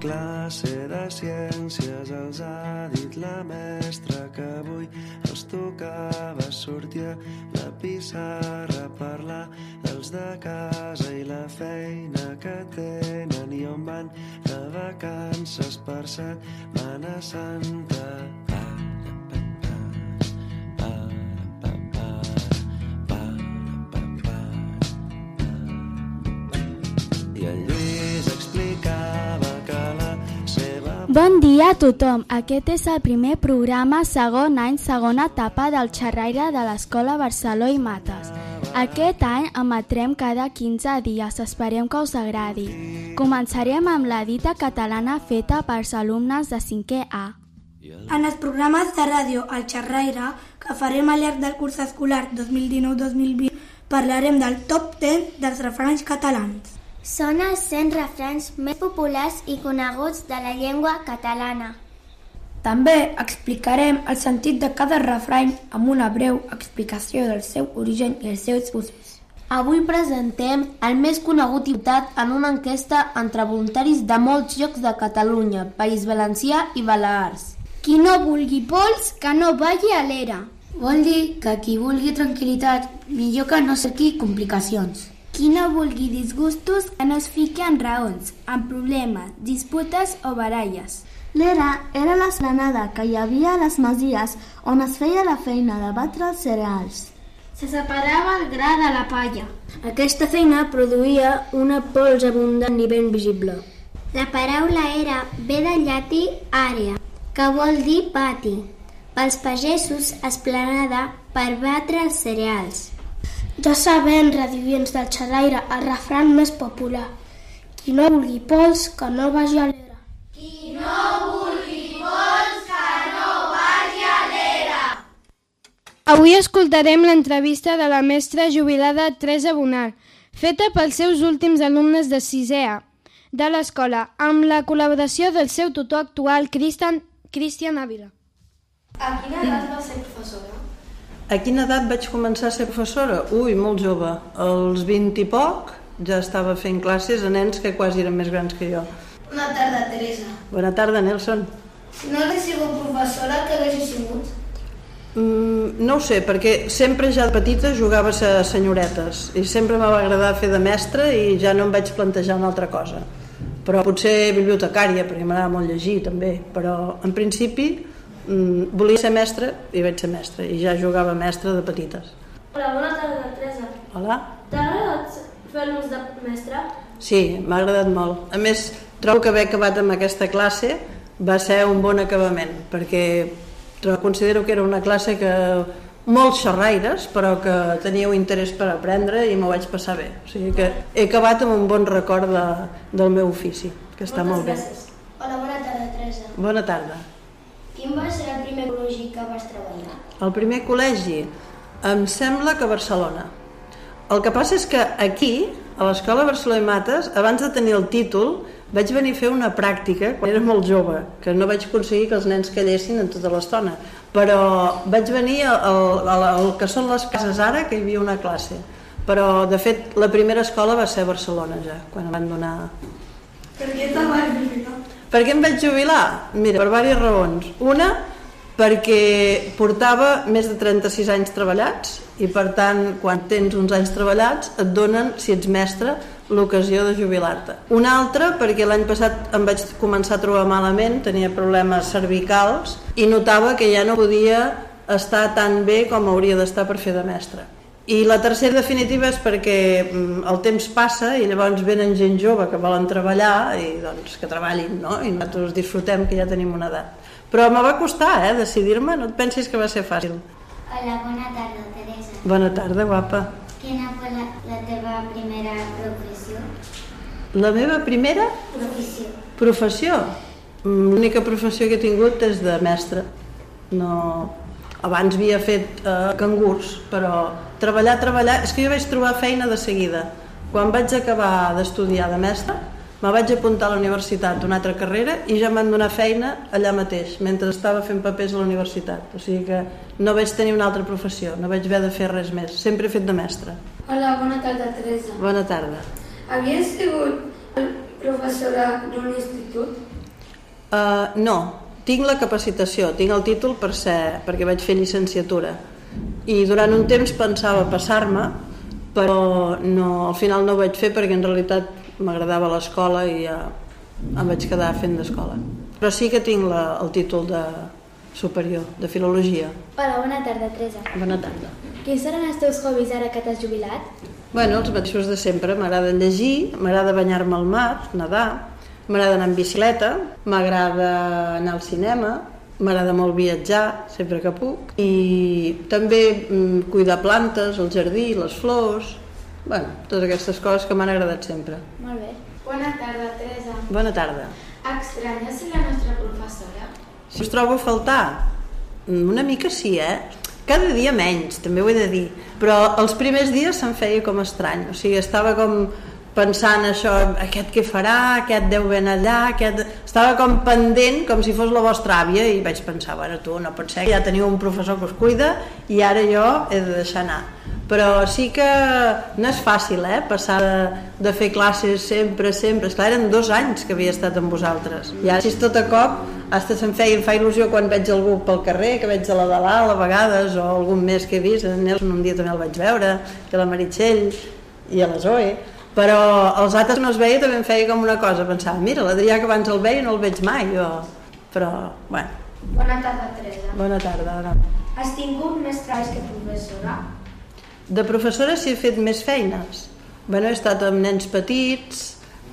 classe de ciències els ha dit la mestra que avui els tocava sortir a la pissarra a parlar dels de casa i la feina que tenen i on van de vacances per Setmana Santa. Bon dia a tothom. Aquest és el primer programa segon any, segona etapa del xerraire de l'Escola Barceló i Mates. Aquest any emetrem cada 15 dies, esperem que us agradi. Començarem amb la dita catalana feta pels alumnes de 5è A. En els programes de ràdio El Xerraire, que farem al llarg del curs escolar 2019-2020, parlarem del top 10 dels refranys catalans. Són els 100 refranys més populars i coneguts de la llengua catalana. També explicarem el sentit de cada refrany amb una breu explicació del seu origen i els seus usos. Avui presentem el més conegut i votat en una enquesta entre voluntaris de molts llocs de Catalunya, País Valencià i Balears. Qui no vulgui pols, que no vagi a l'era. Vol dir que qui vulgui tranquil·litat, millor que no cerqui complicacions. Qui no vulgui disgustos, que no es fiqui en raons, en problemes, disputes o baralles. L'era era l'esplanada que hi havia a les masies on es feia la feina de batre els cereals. Se separava el gra de la palla. Aquesta feina produïa una pols abundant i ben visible. La paraula era ve del llatí àrea, que vol dir pati. Pels pagesos, esplanada per batre els cereals. Ja sabem, radiovients del xerraire, el refran més popular. Qui no vulgui pols, que no vagi a l'era. Avui escoltarem l'entrevista de la mestra jubilada Teresa Bonar, feta pels seus últims alumnes de 6è A de l'escola, amb la col·laboració del seu tutor actual, Cristian, Cristian Ávila. A quina edat vaig començar a ser professora? Ui, molt jove. Als 20 i poc ja estava fent classes a nens que quasi eren més grans que jo. Bona tarda, Teresa. Bona tarda, Nelson. Si no hagués sigut professora, què hagués sigut? Mm, no ho sé, perquè sempre ja de petita jugava a senyoretes i sempre m'va agradar fer de mestra i ja no em vaig plantejar una altra cosa. Però potser bibliotecària, perquè m'agrada molt llegir també, però en principi mm, volia ser mestra i vaig ser mestra i ja jugava a mestra de petites. Hola, bona tarda, Teresa. Hola? T'ha agradat fer-nos de mestra? Sí, m'ha agradat molt. A més, trobo que haver acabat amb aquesta classe va ser un bon acabament, perquè considero que era una classe que molts xerraires, però que teníeu interès per aprendre i m'ho vaig passar bé. O sigui que he acabat amb un bon record de, del meu ofici, que està molt bé. Hola, bona tarda, Teresa. Bona tarda. Quin va ser el primer col·legi que vas treballar? El primer col·legi em sembla que a Barcelona. El que passa és que aquí, a l'Escola Barcelona i Mates, abans de tenir el títol, vaig venir a fer una pràctica quan era molt jove, que no vaig aconseguir que els nens callessin en tota l'estona, però vaig venir al, al, al que són les cases ara, que hi havia una classe. Però, de fet, la primera escola va ser a Barcelona ja, quan em van donar... Per què te vas? Per què em vaig jubilar? Mira, per diverses raons. Una, perquè portava més de 36 anys treballats i per tant quan tens uns anys treballats et donen, si ets mestre, l'ocasió de jubilar-te. Una altra perquè l'any passat em vaig començar a trobar malament, tenia problemes cervicals i notava que ja no podia estar tan bé com hauria d'estar per fer de mestre. I la tercera definitiva és perquè mm, el temps passa i llavors venen gent jove que volen treballar i doncs que treballin, no? I nosaltres disfrutem que ja tenim una edat. Però me va costar, eh, decidir-me, no et pensis que va ser fàcil. Hola, bona tarda, Teresa. Bona tarda, guapa. Quina fue la, la teva primera professió? La meva primera Professió. professió, mm, l'única professió que he tingut és de mestre. No... Abans havia fet eh, cangurs, però treballar, treballar... És que jo vaig trobar feina de seguida. Quan vaig acabar d'estudiar de mestre, me vaig apuntar a la universitat una altra carrera i ja em van donar feina allà mateix, mentre estava fent papers a la universitat. O sigui que no vaig tenir una altra professió, no vaig haver de fer res més. Sempre he fet de mestre. Hola, bona tarda, Teresa. Bona tarda. Havia sigut professora d'un institut? Uh, no, tinc la capacitació, tinc el títol per ser, perquè vaig fer llicenciatura. I durant un temps pensava passar-me, però no, al final no ho vaig fer perquè en realitat m'agradava l'escola i ja em vaig quedar fent d'escola. Però sí que tinc la, el títol de superior, de filologia. Hola, bona tarda, Teresa. Bona tarda. Quins seran els teus hobbies ara que t'has jubilat? Bueno, els mateixos de sempre. M'agrada llegir, m'agrada banyar-me al mar, nedar, m'agrada anar en bicicleta, m'agrada anar al cinema, m'agrada molt viatjar, sempre que puc, i també mm, cuidar plantes, el jardí, les flors, bueno, totes aquestes coses que m'han agradat sempre. Molt bé. Bona tarda, Teresa. Bona tarda. Estranyes la nostra professora? Si us trobo a faltar? Mm, Una mica sí, eh? Cada dia menys, també ho he de dir. Però els primers dies se'm feia com estrany. O sigui, estava com pensant això, aquest què farà, aquest deu ben allà, aquest... Estava com pendent, com si fos la vostra àvia, i vaig pensar, bueno, tu no pot ser, ja teniu un professor que us cuida i ara jo he de deixar anar. Però sí que no és fàcil, eh?, passar de, de fer classes sempre, sempre. Esclar, eren dos anys que havia estat amb vosaltres. I ara, si tot a cop, hasta se'm feia, em fa il·lusió quan veig algú pel carrer, que veig a la de l'Alt a vegades, o algun més que he vist, en Nelson un dia també el vaig veure, a la Meritxell, i a la Zoe, però els altres no es veia també em feia com una cosa, pensava, mira, l'Adrià que abans el veia no el veig mai, o... però, bueno, Bona tarda, Teresa. bona tarda. Ara. Has tingut més treballs que professora? De professora sí he fet més feines. Bueno, he estat amb nens petits,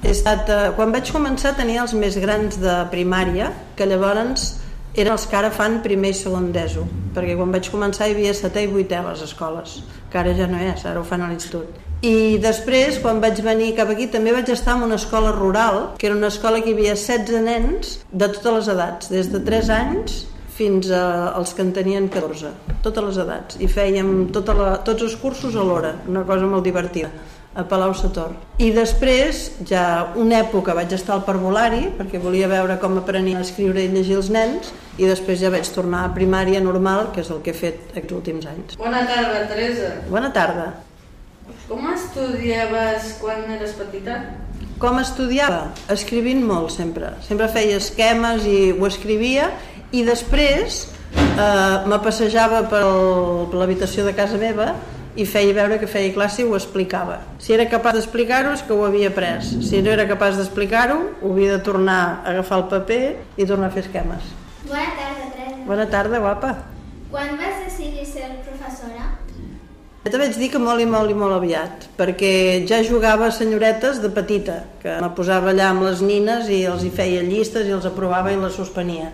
he estat, eh, quan vaig començar tenia els més grans de primària, que llavors eren els que ara fan primer i segon d'ESO, perquè quan vaig començar hi havia setè i vuitè a les escoles, que ara ja no és, ara ho fan a l'institut. I després, quan vaig venir cap aquí, també vaig estar en una escola rural, que era una escola que hi havia 16 nens de totes les edats, des de 3 anys fins a, als que en tenien 14, totes les edats. I fèiem tota la, tots els cursos alhora, una cosa molt divertida a Palau Sator. I després, ja una època vaig estar al parvulari, perquè volia veure com aprenien a escriure i llegir els nens, i després ja vaig tornar a primària normal, que és el que he fet aquests últims anys. Bona tarda, Teresa. Bona tarda. Com estudiaves quan eres petita? Com estudiava? Escrivint molt sempre. Sempre feia esquemes i ho escrivia i després eh, me passejava per l'habitació de casa meva i feia veure que feia classe i ho explicava. Si era capaç d'explicar-ho és que ho havia après. Si no era capaç d'explicar-ho, ho havia de tornar a agafar el paper i tornar a fer esquemes. Bona tarda, Teresa. Bona tarda, guapa. Quan vas? Te vaig dir que molt i molt i molt aviat, perquè ja jugava senyoretes de petita, que me posava allà amb les nines i els hi feia llistes i els aprovava i les suspenia.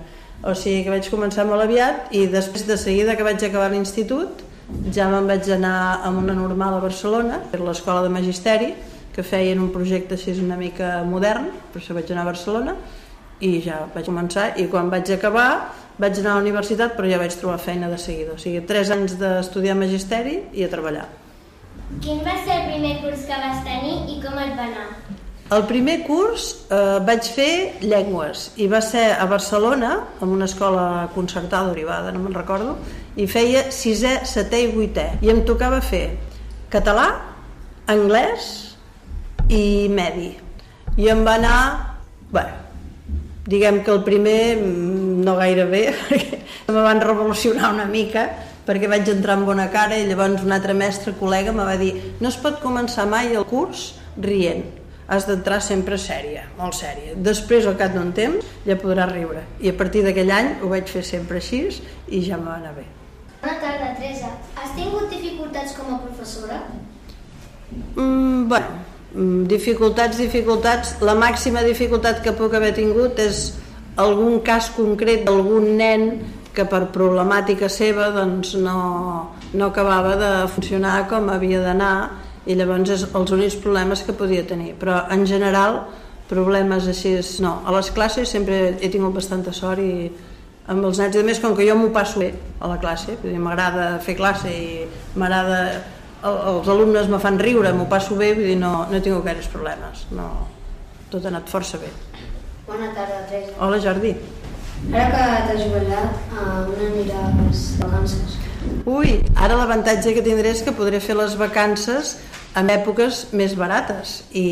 O sigui que vaig començar molt aviat i després de seguida que vaig acabar l'institut ja me'n vaig anar a una normal a Barcelona, per l'escola de Magisteri, que feien un projecte així una mica modern, per això vaig anar a Barcelona, i ja vaig començar, i quan vaig acabar vaig anar a la universitat però ja vaig trobar feina de seguida, o sigui, tres anys d'estudiar Magisteri i a treballar. Quin va ser el primer curs que vas tenir i com et va anar? El primer curs eh, vaig fer llengües i va ser a Barcelona, en una escola concertada privada, no me'n recordo, i feia sisè, setè i vuitè. I em tocava fer català, anglès i medi. I em va anar, bueno, diguem que el primer mm, no gaire bé, perquè me van revolucionar una mica, perquè vaig entrar amb bona cara i llavors un altre mestre col·lega me va dir no es pot començar mai el curs rient, has d'entrar sempre sèria, molt sèria. Després, al cap d'un temps, ja podràs riure. I a partir d'aquell any ho vaig fer sempre així i ja me va anar bé. Bona tarda, Teresa. Has tingut dificultats com a professora? Mm, bueno, mm, dificultats, dificultats. La màxima dificultat que puc haver tingut és algun cas concret d'algun nen que per problemàtica seva doncs, no, no acabava de funcionar com havia d'anar i llavors és els únics problemes que podia tenir. Però en general problemes així, no. A les classes sempre he tingut bastanta sort i amb els nens, i més com que jo m'ho passo bé a la classe, m'agrada fer classe i m'agrada el- els alumnes me fan riure, m'ho passo bé, vull dir, no, no he tingut gaires problemes, no, tot ha anat força bé. Bona tarda, Teresa. Hola Jordi. Ara que t'has jubilat, a on aniràs vacances? Ui, ara l'avantatge que tindré és que podré fer les vacances en èpoques més barates i,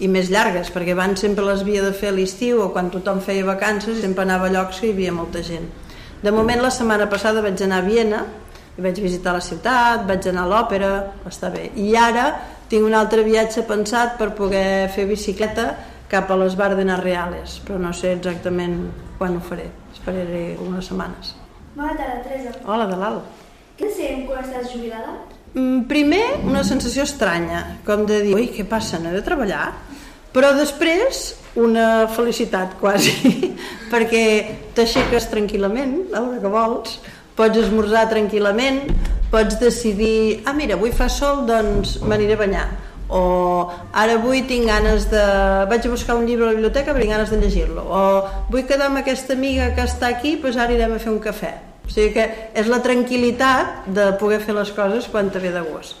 i més llargues, perquè abans sempre les havia de fer a l'estiu o quan tothom feia vacances sempre anava a llocs que hi havia molta gent. De moment, la setmana passada vaig anar a Viena, i vaig visitar la ciutat, vaig anar a l'òpera, està bé. I ara tinc un altre viatge pensat per poder fer bicicleta cap a les Bardenes Reales, però no sé exactament quan ho faré. Esperaré unes setmanes. Bona tarda, Teresa. Hola, de l'Alt. Què sent quan estàs jubilada? Mm, Primer, una sensació estranya, com de dir, ui, què passa, no he de treballar? Però després, una felicitat quasi, perquè t'aixeques tranquil·lament, a l'hora que vols, pots esmorzar tranquil·lament, pots decidir, ah mira, avui fa sol, doncs m'aniré a banyar, o ara avui tinc ganes de... vaig a buscar un llibre a la biblioteca perquè tinc ganes de llegir-lo, o vull quedar amb aquesta amiga que està aquí, doncs ara irem a fer un cafè. O sigui que és la tranquil·litat de poder fer les coses quan te ve de gust.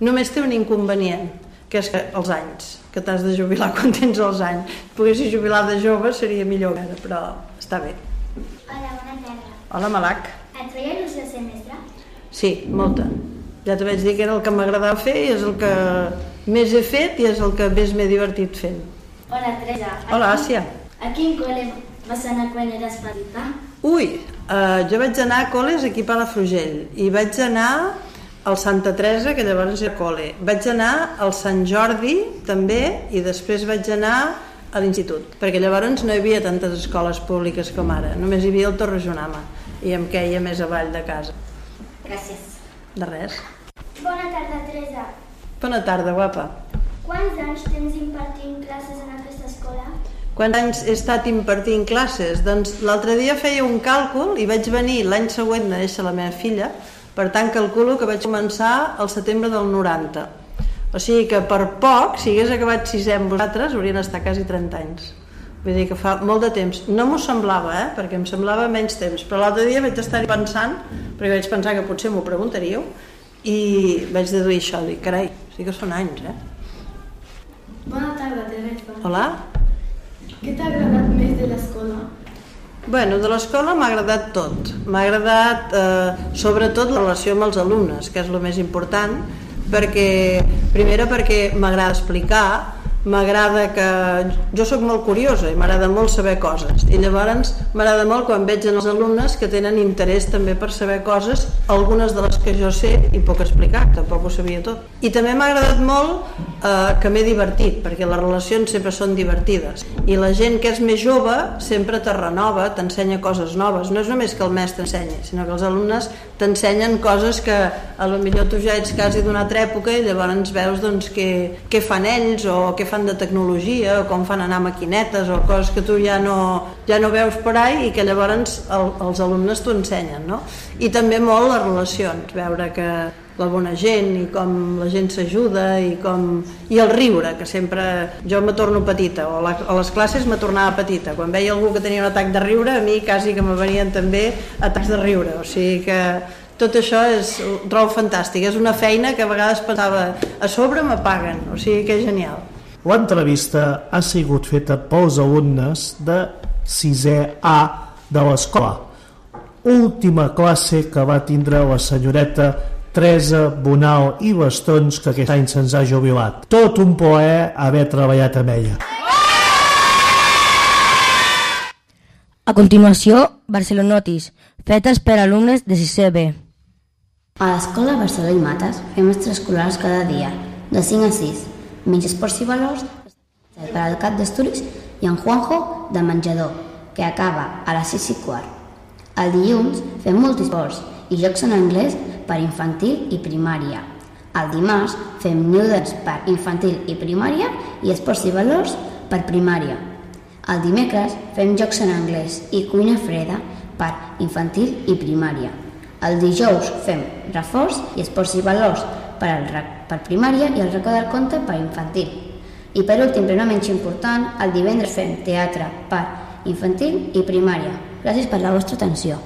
Només té un inconvenient, que és que els anys, que t'has de jubilar quan tens els anys. Poguessis jubilar de jove seria millor però està bé. Hola, bona tarda. Hola, Malac. Et feia il·lusió ser mestre? Sí, molta. Ja te vaig dir que era el que m'agradava fer i és el que més he fet i és el que més m'he divertit fent. Hola, Teresa. Hola, Àsia. A quin col·le vas anar quan eres petita? Ui, uh, jo vaig anar a col·les aquí a Palafrugell i vaig anar al Santa Teresa, que llavors era col·le. Vaig anar al Sant Jordi també i després vaig anar a l'institut, perquè llavors no hi havia tantes escoles públiques com ara, només hi havia el Torrejonama i em queia més avall de casa. Gràcies. De res. Bona tarda, Teresa. Bona tarda, guapa. Quants anys tens impartint classes en aquesta escola? Quants anys he estat impartint classes? Doncs l'altre dia feia un càlcul i vaig venir l'any següent de néixer la meva filla, per tant calculo que vaig començar al setembre del 90. O sigui que per poc, si hagués acabat sisè amb vosaltres, haurien estat quasi 30 anys. Vull dir que fa molt de temps. No m'ho semblava, eh? perquè em semblava menys temps, però l'altre dia vaig estar pensant, perquè vaig pensar que potser m'ho preguntaríeu, i vaig deduir això, dic, carai, sí que són anys, eh? Bona tarda, Teresa. Hola? Què t'ha agradat més de l'escola? Bueno, de l'escola m'ha agradat tot. M'ha agradat eh, sobretot la relació amb els alumnes, que és el més important, perquè, primera perquè m'agrada explicar, m'agrada que... Jo sóc molt curiosa i m'agrada molt saber coses. I llavors m'agrada molt quan veig en els alumnes que tenen interès també per saber coses, algunes de les que jo sé i puc explicar, tampoc ho sabia tot. I també m'ha agradat molt eh, que m'he divertit, perquè les relacions sempre són divertides. I la gent que és més jove sempre te renova, t'ensenya coses noves, no és només que el mestre ensenyi, sinó que els alumnes t'ensenyen coses que a lo millor tu ja ets quasi d'una altra època i llavors veus doncs, què, què fan ells o què fan de tecnologia o com fan anar maquinetes o coses que tu ja no, ja no veus per ahí i que llavors el, els alumnes t'ho ensenyen no? i també molt les relacions veure que la bona gent i com la gent s'ajuda i, com... i el riure, que sempre jo me torno petita, o a les classes me tornava petita, quan veia algú que tenia un atac de riure, a mi quasi que me venien també atacs de riure, o sigui que tot això és, ho trobo fantàstic, és una feina que a vegades pensava a sobre me paguen, o sigui que és genial. L'entrevista ha sigut feta pels alumnes de 6è A de l'escola. Última classe que va tindre la senyoreta Teresa Bonal i Bastons, que aquest any se'ns ha jubilat. Tot un plaer haver treballat amb ella. A continuació, Barcelonotis, fetes per alumnes de 6è B. A l'escola Barceló i Mates fem extraescolars cada dia, de 5 a 6, menys esports i valors per al cap d'estudis i en Juanjo de menjador, que acaba a les 6 i quart. El dilluns fem multisports i jocs en anglès per infantil i primària. El dimarts fem newdance per infantil i primària i esports i valors per primària. El dimecres fem jocs en anglès i cuina freda per infantil i primària. El dijous fem reforç i esports i valors per, al, per primària i el racó del conte per infantil. I per últim, però no menys important, el divendres fem teatre per infantil i primària. Gràcies per la vostra atenció.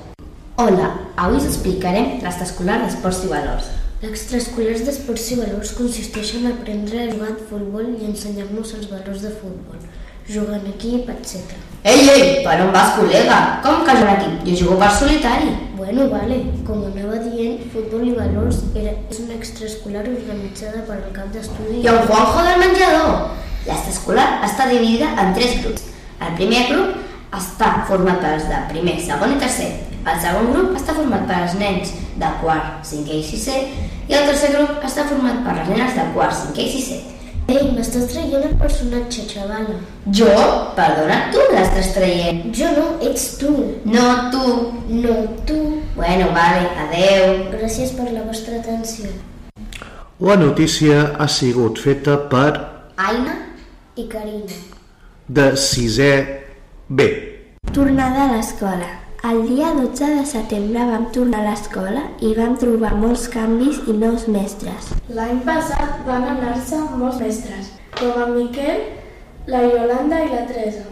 Hola, avui us explicarem l'extraescolar d'esports i valors. L'extraescolars d'esports i valors consisteix en aprendre a jugar a futbol i ensenyar-nos els valors de futbol, jugar en equip, etc. Ei, ei, per on vas, col·lega? Com que jugar equip? Jo jugo per solitari. Bueno, vale, com anava dient, Futbol i Valors era, és una extraescolar organitzada per al cap d'estudi... I el Juanjo del menjador! L'extraescolar està dividida en tres grups. El primer grup està format pels de primer, segon i tercer. El segon grup està format per als nens de quart, cinquè i sisè i el tercer grup està format per les nenes de quart, cinquè i sisè. Ei, m'estàs traient el personatge, xavala. Jo? Perdona, tu l'estàs traient. Jo no, ets tu. No, tu. No, tu. Bueno, vale, adeu. Gràcies per la vostra atenció. La notícia ha sigut feta per Aina i Carina. de 6è B. Tornada a l'escola. El dia 12 de setembre vam tornar a l'escola i vam trobar molts canvis i nous mestres. L'any passat van anar-se molts mestres, com en Miquel, la Yolanda i la Teresa.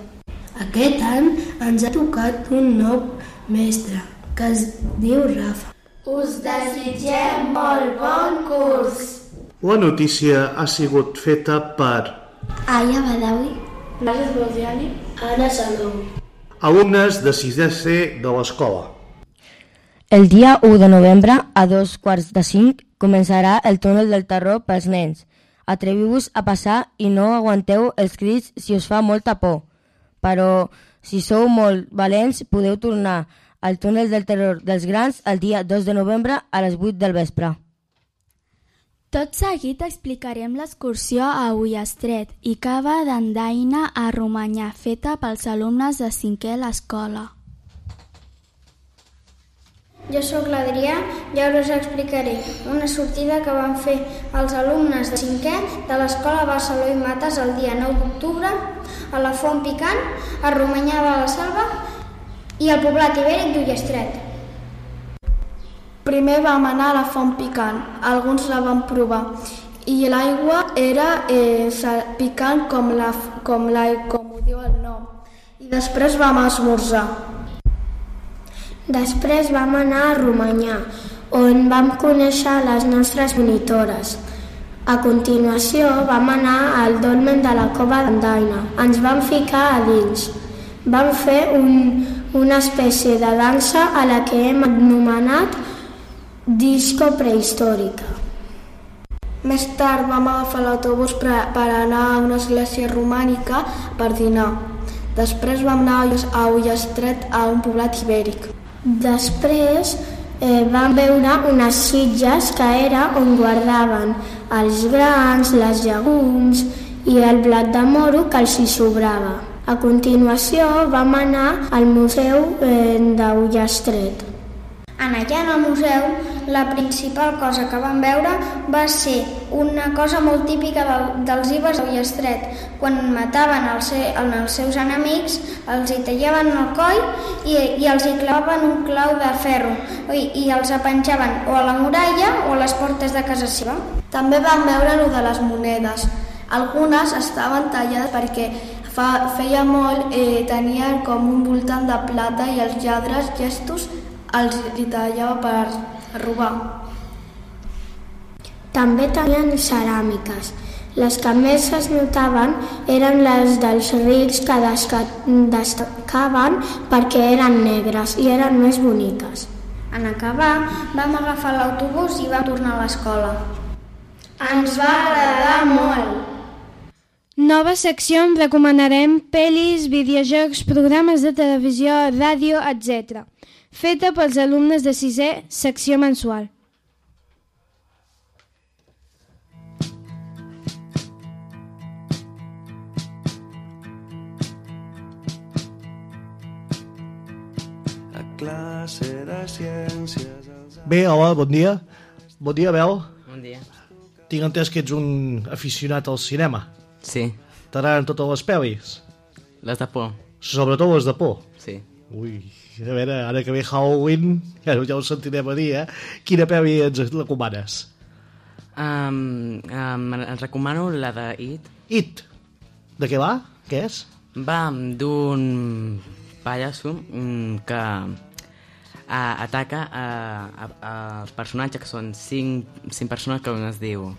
Aquest any ens ha tocat un nou mestre, que es diu Rafa. Us desitgem molt bon curs! La notícia ha sigut feta per Aya Badawi, Nàsser Boldiani, Anna Salou. alumnes de 6è C de l'escola. El dia 1 de novembre, a dos quarts de cinc, començarà el túnel del terror pels nens. Atreviu-vos a passar i no aguanteu els crits si us fa molta por. Però, si sou molt valents, podeu tornar al túnel del terror dels grans el dia 2 de novembre a les 8 del vespre. Tot seguit explicarem l'excursió a Ullastret i cava d'Andaina a Romanyà feta pels alumnes de cinquè a l'escola. Jo sóc l'Adrià i ara us explicaré una sortida que van fer els alumnes de 5è de l'escola Barceló i Mates el dia 9 d'octubre a la Font Picant, a Romanyà de la Selva i al poblat ibèric d'Ullestret. Primer vam anar a la font picant, alguns la van provar, i l'aigua era eh, picant com, la, com, la, com ho diu el nom. I després vam esmorzar. Després vam anar a Romanyà, on vam conèixer les nostres monitores. A continuació vam anar al dolmen de la cova d'Andaina. Ens vam ficar a dins. Vam fer un, una espècie de dansa a la que hem anomenat disco prehistòrica. Més tard vam agafar l'autobús per, anar a una església romànica per dinar. Després vam anar a Ullestret a un poblat ibèric. Després eh, vam veure unes sitges que era on guardaven els grans, les llegums i el blat de moro que els hi sobrava. A continuació vam anar al museu eh, d'Ullestret. En allà en el museu, la principal cosa que vam veure va ser una cosa molt típica del, dels ibers d'Ullestret. Quan mataven els, se, els seus enemics, els hi tallaven el coll i, i els hi clavaven un clau de ferro i, i els apenjaven o a la muralla o a les portes de casa seva. També vam veure lo de les monedes. Algunes estaven tallades perquè fa, feia molt eh, tenien com un voltant de plata i els lladres gestos els hi tallava per robar. També tenien ceràmiques. Les que més es notaven eren les dels rics que destacaven perquè eren negres i eren més boniques. En acabar, vam agafar l'autobús i vam tornar a l'escola. Ens va agradar molt. Nova secció on recomanarem pel·lis, videojocs, programes de televisió, ràdio, etc. Feta pels alumnes de sisè, secció mensual. A classe de ciències Bé, hola, bon dia. Bon dia, Bel. Bon dia. Tinc entès que ets un aficionat al cinema. Sí. T'agraden totes les pel·lis? Les de por. Sobretot les de por. Sí. Ui, a veure, ara que ve Halloween, ja, ja ho sentirem a dir, eh? Quina pel·li ens recomanes? Um, um, els recomano la de It. It? De què va? Què és? Va d'un pallasso mm, que ataca a, els personatges que són cinc, cinc persones que un es diu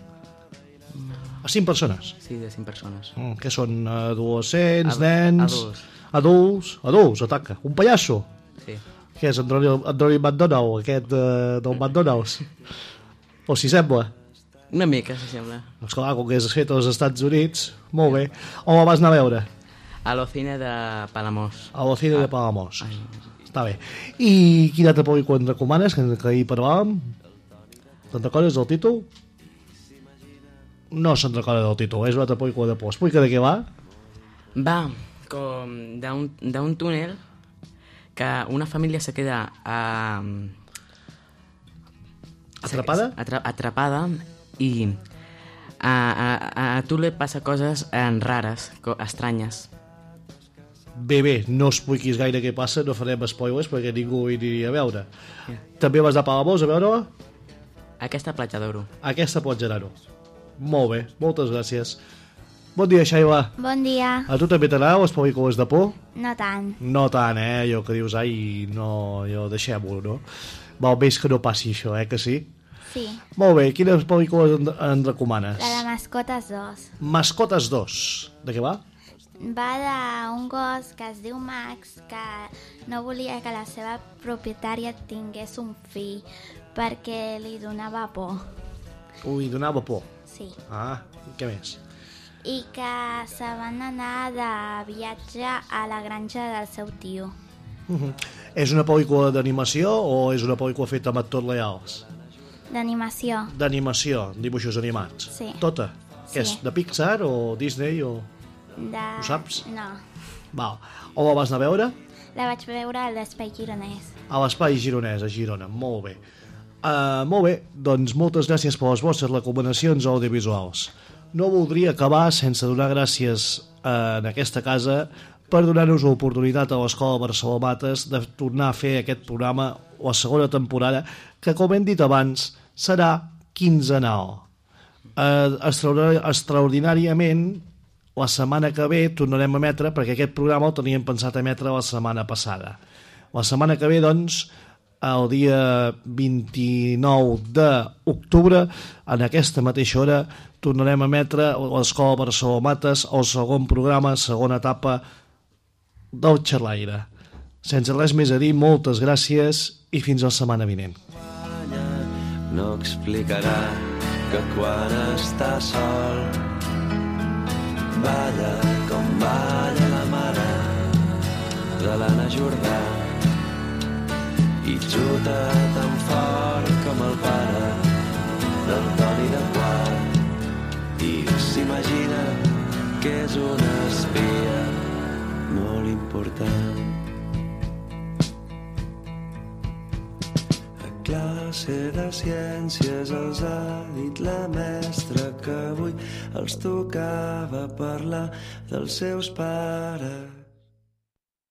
A cinc persones? sí, de cinc persones Mm, que són adolescents, Ad- nens... adults. Adults, adults, ataca. Un pallasso? Sí. Què és, en Ronald McDonald, aquest uh, del McDonald's? O si sembla? Una mica, si sembla. Doncs clar, com que és fet als Estats Units, molt bé. On la vas anar a veure? A l'Ocine de Palamós. A l'Ocine de Palamós. Està bé. I quina altra pel·lícula ens recomanes, que, que ahir parlàvem? Te'n recordes del títol? No se'n recorda del títol, és una altra pel·lícula de por. Explica de què va. Va com d'un túnel que una família se queda a... Atrapada? Atra, atrapada i a, a, a, tu li passa coses eh, rares, co estranyes. Bé, bé, no expliquis gaire què passa, no farem spoilers perquè ningú ho aniria a veure. Yeah. També vas a Palamós a veure-la? Aquesta platja d'oro. Aquesta platja d'oro. Molt bé, moltes gràcies. Bon dia, Xaila. Bon dia. A tu també t'agraden les pel·lícules de por? No tant. No tant, eh? Allò que dius, ai, no, jo deixem-ho, no? Val més que no passi això, eh, que sí? Sí. Molt bé, quines pel·lícules en, en recomanes? La de Mascotes 2. Mascotes 2. De què va? Va d'un gos que es diu Max que no volia que la seva propietària tingués un fill perquè li donava por. Ui, donava por. Sí. Ah, què més? I que se van anar de viatge a la granja del seu tio. Uh -huh. És una pel·lícula d'animació o és una pel·lícula feta amb actors reals? D'animació. D'animació, dibuixos animats. Sí. Tota? Sí. És, de Pixar o Disney o... De... Ho saps? No. Val. On la vas anar a veure? La vaig veure a l'Espai Gironès. A l'Espai Gironès, a Girona. Molt bé. Uh, molt bé, doncs moltes gràcies per les vostres recomanacions audiovisuals. No voldria acabar sense donar gràcies uh, en aquesta casa per donar-nos l'oportunitat a l'Escola Barcelona Mates de tornar a fer aquest programa, la segona temporada, que, com hem dit abans, serà quinzenal. Uh, extraordinàriament, la setmana que ve tornarem a emetre, perquè aquest programa el teníem pensat emetre la setmana passada. La setmana que ve, doncs, el dia 29 d'octubre, en aquesta mateixa hora, tornarem a emetre l'Escola Barcelona Mates, el segon programa, segona etapa del xerraire. Sense res més a dir, moltes gràcies i fins la setmana vinent. No explicarà que quan està sol balla com balla la mare de l'Anna Jordà i xuta tan fort com el pare del Toni de Quart i s'imagina que és una espia molt important. A classe de ciències els ha dit la mestra que avui els tocava parlar dels seus pares